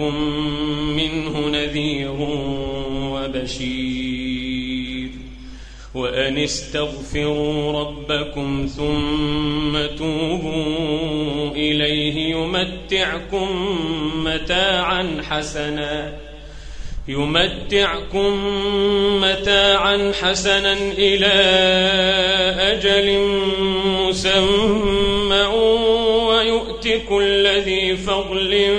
لكم منه نذير وبشير. وأن استغفروا ربكم ثم توبوا إليه يمتعكم متاعا حسنا يمتعكم متاعا حسنا إلى أجل مسمى ويؤت كل ذي فضل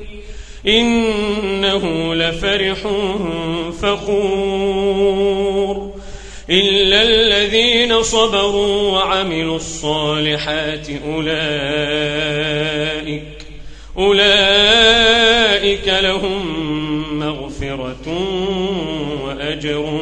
إنه لفرح فخور. إلا الذين صبروا وعملوا الصالحات أولئك أولئك لهم مغفرة وأجر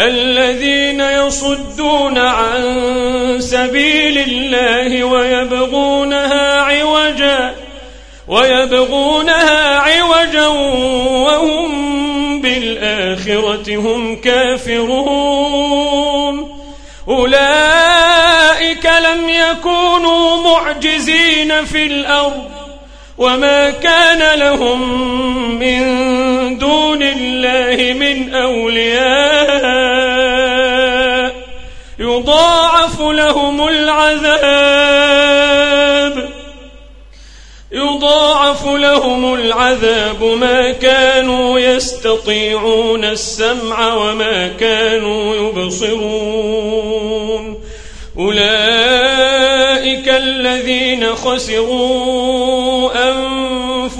الذين يصدون عن سبيل الله ويبغونها عوجا ويبغونها عوجا وهم بالآخرة هم كافرون. أولئك لم يكونوا معجزين في الأرض وما كان لهم من دون الله من أولياء يضاعف لهم العذاب يضاعف لهم العذاب ما كانوا يستطيعون السمع وما كانوا يبصرون أولئك الذين خسروا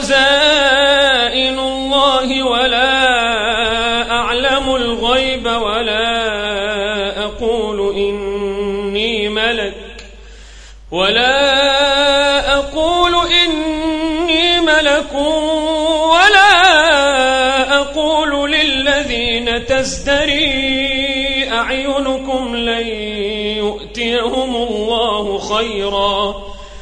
خزائن الله ولا أعلم الغيب ولا أقول إني ملك ولا أقول إني ملك ولا أقول للذين تزدري أعينكم لن يؤتيهم الله خيرا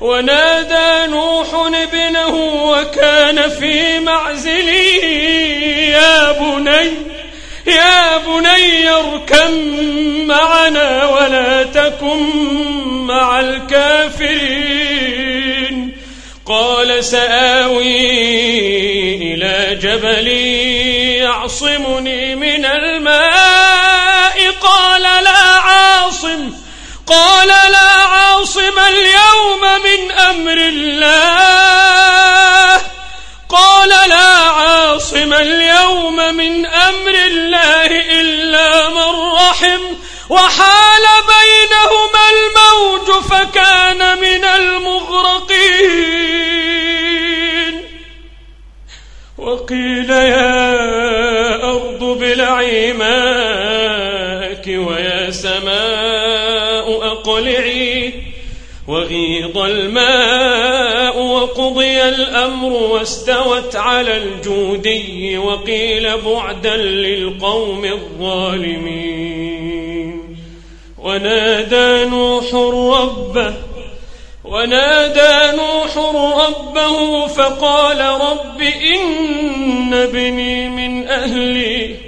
ونادى نوح ابنه وكان في معزل يا بني يا بني اركم معنا ولا تكن مع الكافرين. قال سآوي إلى جبل يعصمني من الماء. قال لا قال لا عاصم اليوم من أمر الله. قال لا عاصم اليوم من أمر الله إلا من رحم. وحال بينهما الموج فكان من المغرقين. وقيل يا أرض بلعي أقلعي وغيض الماء وقضي الأمر واستوت على الجودي وقيل بعدا للقوم الظالمين. ونادى نوح ربه ونادى نوح ربه فقال رب إن ابني من أهلي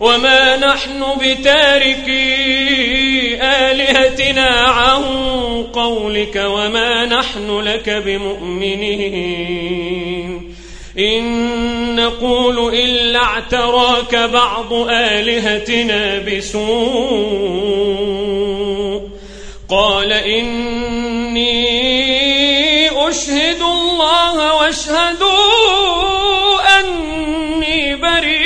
وما نحن بتاركي آلهتنا عن قولك وما نحن لك بمؤمنين. إن نقول إلا اعتراك بعض آلهتنا بسوء. قال إني أشهد الله واشهدوا أني بريء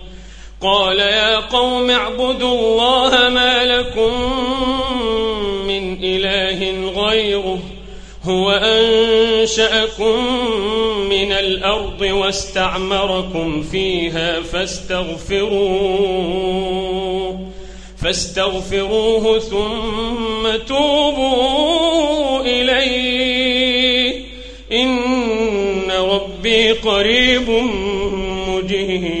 قال يا قوم اعبدوا الله ما لكم من إله غيره هو أنشأكم من الأرض واستعمركم فيها فاستغفروه فاستغفروه ثم توبوا إليه إن ربي قريب مجيب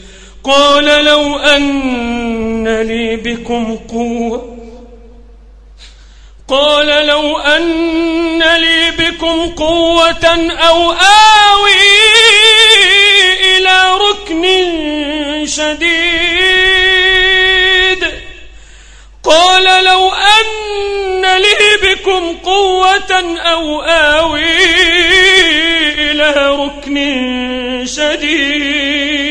قال لو أن لي بكم قوة. قال لو أن لي بكم قوة أو آوي إلى ركن شديد. قال لو أن لي بكم قوة أو آوي إلى ركن شديد.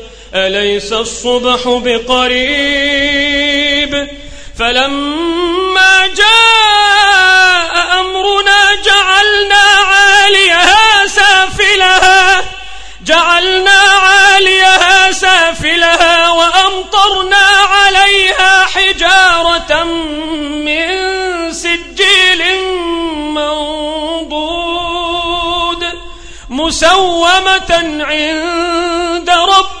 أليس الصبح بقريب؟ فلما جاء أمرنا جعلنا عاليها سافلها جعلنا عاليها سافلها وأمطرنا عليها حجارة من سجيل منضود مسومة عند ربك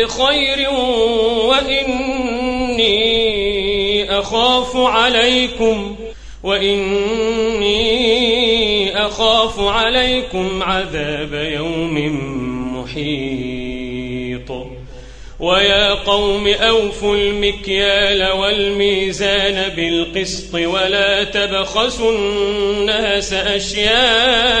بخير وإني أخاف عليكم وإني أخاف عليكم عذاب يوم محيط. ويا قوم أوفوا المكيال والميزان بالقسط ولا تبخسوا الناس أشياءهم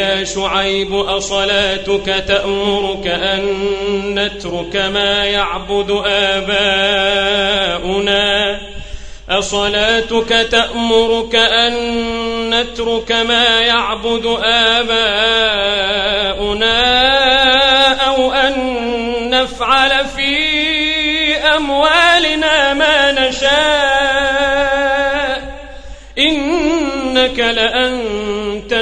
يا شعيب أصلاتك تأمرك أن نترك ما يعبد آباؤنا؟ أصلاتك تأمرك أن نترك ما يعبد آباؤنا أو أن نفعل في أموالنا ما نشاء؟ إنك لأنت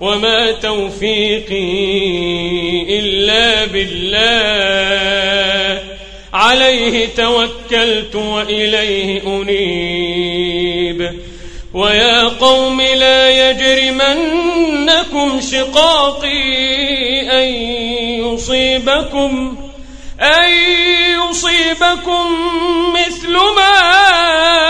وما توفيقي إلا بالله. عليه توكلت وإليه أنيب. ويا قوم لا يجرمنكم شقاقي أن يصيبكم أن يصيبكم مثل ما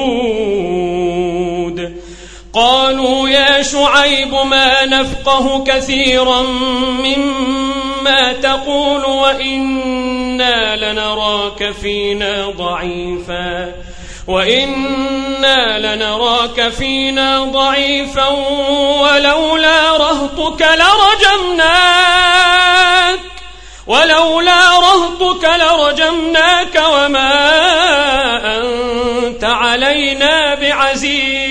شعيب ما نفقه كثيرا مما تقول وإنا لنراك فينا ضعيفاً وإنا لنراك فينا ضعيفا ولولا رهطك لرجمناك ولولا رهطك لرجمناك وما أنت علينا بعزيز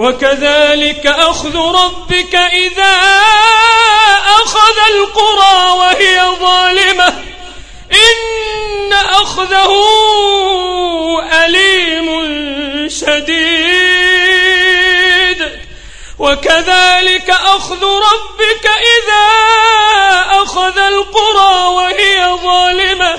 وكذلك أخذ ربك إذا أخذ القرى وهي ظالمة. إن أخذه أليم شديد. وكذلك أخذ ربك إذا أخذ القرى وهي ظالمة.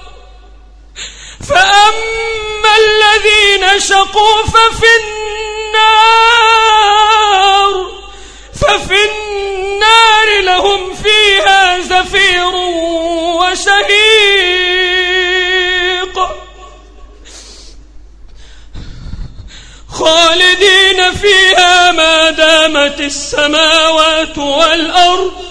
فأما الذين شقوا ففي النار ففي النار لهم فيها زفير وشهيق. خالدين فيها ما دامت السماوات والأرض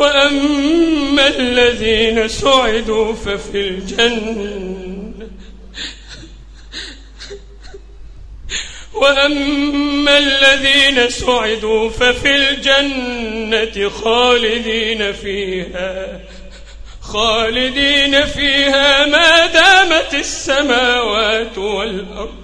وأما الذين سعدوا ففي الجنة. وأما الذين سعدوا ففي الجنة خالدين فيها خالدين فيها ما دامت السماوات والأرض.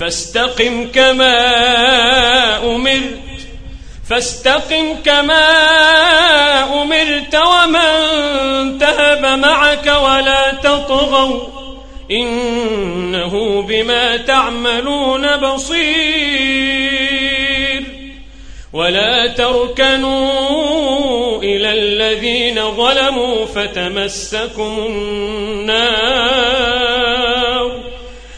فاستقم كما أمرت فاستقم كما أمرت ومن تهب معك ولا تطغوا إنه بما تعملون بصير. ولا تركنوا إلى الذين ظلموا فتمسكم النار.